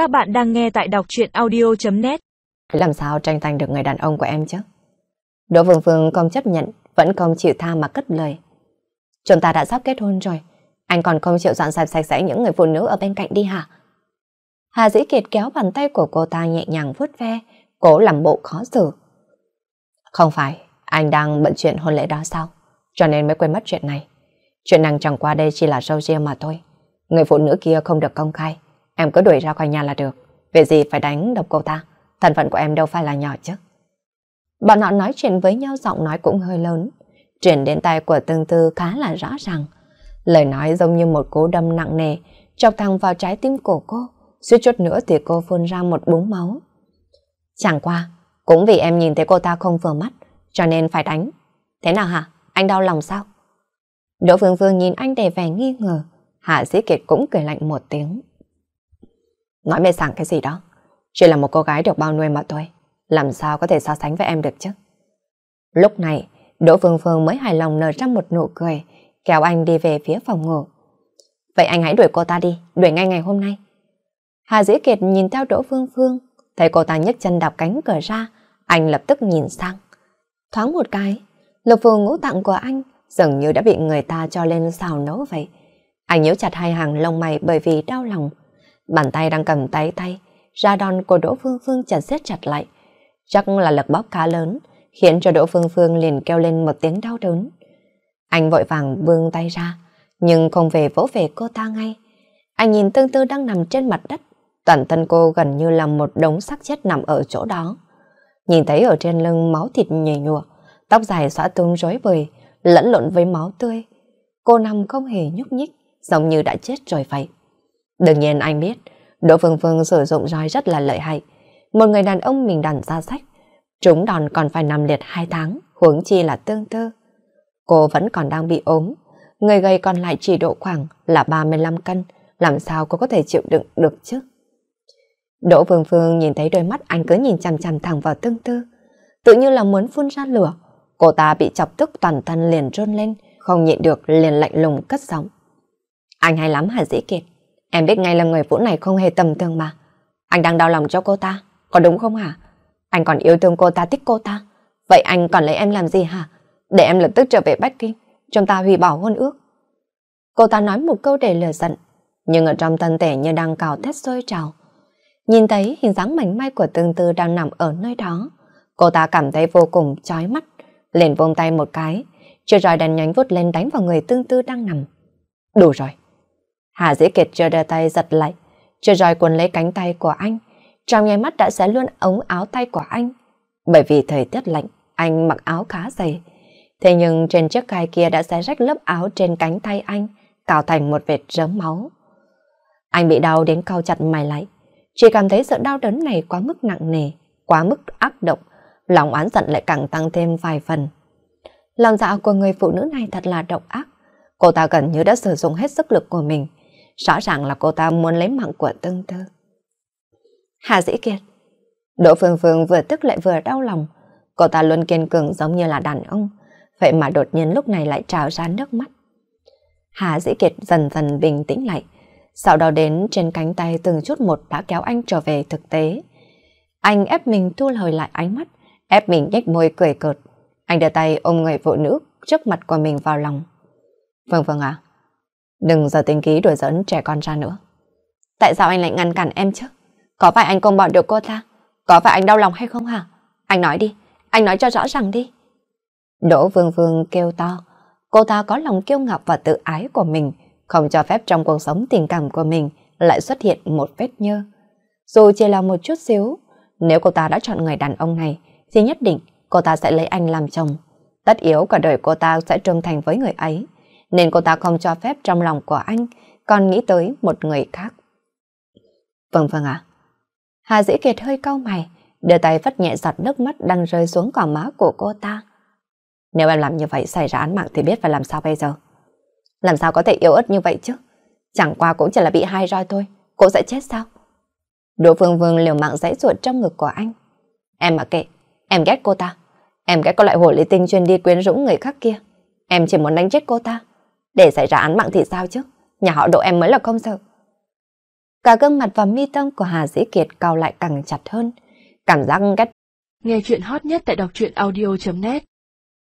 Các bạn đang nghe tại đọc truyện audio.net Làm sao tranh giành được người đàn ông của em chứ? Đỗ Vương Phương không chấp nhận, vẫn không chịu tha mà cất lời. Chúng ta đã sắp kết hôn rồi, anh còn không chịu dọn sạch sạch sẽ những người phụ nữ ở bên cạnh đi hả? Hà Dĩ Kiệt kéo bàn tay của cô ta nhẹ nhàng vuốt ve, cố làm bộ khó xử. Không phải, anh đang bận chuyện hôn lễ đó sao? Cho nên mới quên mất chuyện này. Chuyện năng chẳng qua đây chỉ là sâu riêng mà thôi. Người phụ nữ kia không được công khai. Em cứ đuổi ra khỏi nhà là được. về gì phải đánh độc cô ta? Thân phận của em đâu phải là nhỏ chứ. Bọn họ nói chuyện với nhau giọng nói cũng hơi lớn. Chuyển đến tay của tương tư khá là rõ ràng. Lời nói giống như một cú đâm nặng nề, chọc thẳng vào trái tim của cô. Suýt chút nữa thì cô phun ra một búng máu. Chẳng qua, cũng vì em nhìn thấy cô ta không vừa mắt, cho nên phải đánh. Thế nào hả? Anh đau lòng sao? Đỗ Phương Phương nhìn anh đầy vẻ nghi ngờ. Hạ Sĩ Kiệt cũng cười lạnh một tiếng. Nói mê sảng cái gì đó. Chỉ là một cô gái được bao nuôi mà thôi. Làm sao có thể so sánh với em được chứ? Lúc này, Đỗ Phương Phương mới hài lòng nở ra một nụ cười, kéo anh đi về phía phòng ngủ. Vậy anh hãy đuổi cô ta đi, đuổi ngay ngày hôm nay. Hà Dĩ Kiệt nhìn theo Đỗ Phương Phương, thấy cô ta nhấc chân đạp cánh cửa ra, anh lập tức nhìn sang. Thoáng một cái, lục phù ngũ tặng của anh dường như đã bị người ta cho lên xào nấu vậy. Anh nhíu chặt hai hàng lông mày bởi vì đau lòng. Bàn tay đang cầm tay tay, ra đòn của Đỗ Phương Phương chặt siết chặt lại. Chắc là lực bóp khá lớn, khiến cho Đỗ Phương Phương liền kêu lên một tiếng đau đớn. Anh vội vàng vươn tay ra, nhưng không về vỗ về cô ta ngay. Anh nhìn tương tư đang nằm trên mặt đất, toàn thân cô gần như là một đống xác chết nằm ở chỗ đó. Nhìn thấy ở trên lưng máu thịt nhầy nhụa, tóc dài xõa tung rối bời, lẫn lộn với máu tươi. Cô nằm không hề nhúc nhích, giống như đã chết rồi vậy. Đương nhiên anh biết, Đỗ Phương Phương sử dụng roi rất là lợi hại. Một người đàn ông mình đàn ra sách, chúng đòn còn phải nằm liệt hai tháng, huống chi là tương tư. Cô vẫn còn đang bị ốm, người gầy còn lại chỉ độ khoảng là 35 cân, làm sao cô có thể chịu đựng được chứ? Đỗ Phương Phương nhìn thấy đôi mắt anh cứ nhìn chằm chằm thẳng vào tương tư, tự như là muốn phun ra lửa. Cô ta bị chọc tức toàn thân liền rôn lên, không nhịn được liền lạnh lùng cất giọng. Anh hay lắm hả Dĩ Kiệt? Em biết ngay là người phụ này không hề tầm thường mà. Anh đang đau lòng cho cô ta, có đúng không hả? Anh còn yêu thương cô ta, thích cô ta. Vậy anh còn lấy em làm gì hả? Để em lập tức trở về Bắc Kinh, chúng ta hủy bỏ hôn ước. Cô ta nói một câu để lừa giận, nhưng ở trong thân thể như đang cào thét sôi trào. Nhìn thấy hình dáng mảnh mai của tương tư đang nằm ở nơi đó, cô ta cảm thấy vô cùng chói mắt, liền vung tay một cái, chưa rồi đèn nhánh vút lên đánh vào người tương tư đang nằm. Đủ rồi. Hà Dĩ Kiệt chưa đưa tay giật lại, chưa rồi quần lấy cánh tay của anh, trong nháy mắt đã xé luôn ống áo tay của anh. Bởi vì thời tiết lạnh, anh mặc áo khá dày. Thế nhưng trên chiếc gai kia đã xé rách lớp áo trên cánh tay anh, cào thành một vệt rớm máu. Anh bị đau đến cau chặt mày lại, chỉ cảm thấy sự đau đớn này quá mức nặng nề, quá mức ác độc, lòng oán giận lại càng tăng thêm vài phần. Lòng dạ của người phụ nữ này thật là độc ác. Cô ta gần như đã sử dụng hết sức lực của mình. Rõ ràng là cô ta muốn lấy mạng của tương tư. Hà Dĩ Kiệt Đỗ Phương Phương vừa tức lại vừa đau lòng. Cô ta luôn kiên cường giống như là đàn ông. Vậy mà đột nhiên lúc này lại trào ra nước mắt. Hà Dĩ Kiệt dần dần bình tĩnh lại. Sau đó đến trên cánh tay từng chút một đã kéo anh trở về thực tế. Anh ép mình thu hồi lại ánh mắt, ép mình nhếch môi cười cợt. Anh đưa tay ôm người phụ nữ trước mặt của mình vào lòng. Vâng vâng ạ. Đừng giờ tính ký đuổi dẫn trẻ con ra nữa. Tại sao anh lại ngăn cản em chứ? Có phải anh không bỏ được cô ta? Có phải anh đau lòng hay không hả? Anh nói đi, anh nói cho rõ ràng đi. Đỗ Vương Vương kêu to. Cô ta có lòng kiêu ngạo và tự ái của mình, không cho phép trong cuộc sống tình cảm của mình lại xuất hiện một vết nhơ. Dù chỉ là một chút xíu, nếu cô ta đã chọn người đàn ông này, thì nhất định cô ta sẽ lấy anh làm chồng. Tất yếu cả đời cô ta sẽ trung thành với người ấy, nên cô ta không cho phép trong lòng của anh còn nghĩ tới một người khác. Vâng vâng ạ. Hà Dĩ Kiệt hơi cau mày, đưa tay vắt nhẹ giọt nước mắt đang rơi xuống cỏ má của cô ta. Nếu em làm như vậy xảy ra án mạng thì biết phải làm sao bây giờ. Làm sao có thể yếu ớt như vậy chứ? Chẳng qua cũng chỉ là bị hai roi thôi, cô sẽ chết sao? Đỗ Phương Vương liều mạng giãy ruột trong ngực của anh. Em mà kệ, em ghét cô ta. Em ghét có loại hồ lý tinh chuyên đi quyến rũ người khác kia. Em chỉ muốn đánh chết cô ta. Để xảy ra án mạng thì sao chứ? Nhà họ độ em mới là không sợ. Cả gương mặt và mi tâm của Hà Dĩ Kiệt cao lại càng chặt hơn. Cảm giác ghét. Nghe chuyện hot nhất tại đọc truyện audio.net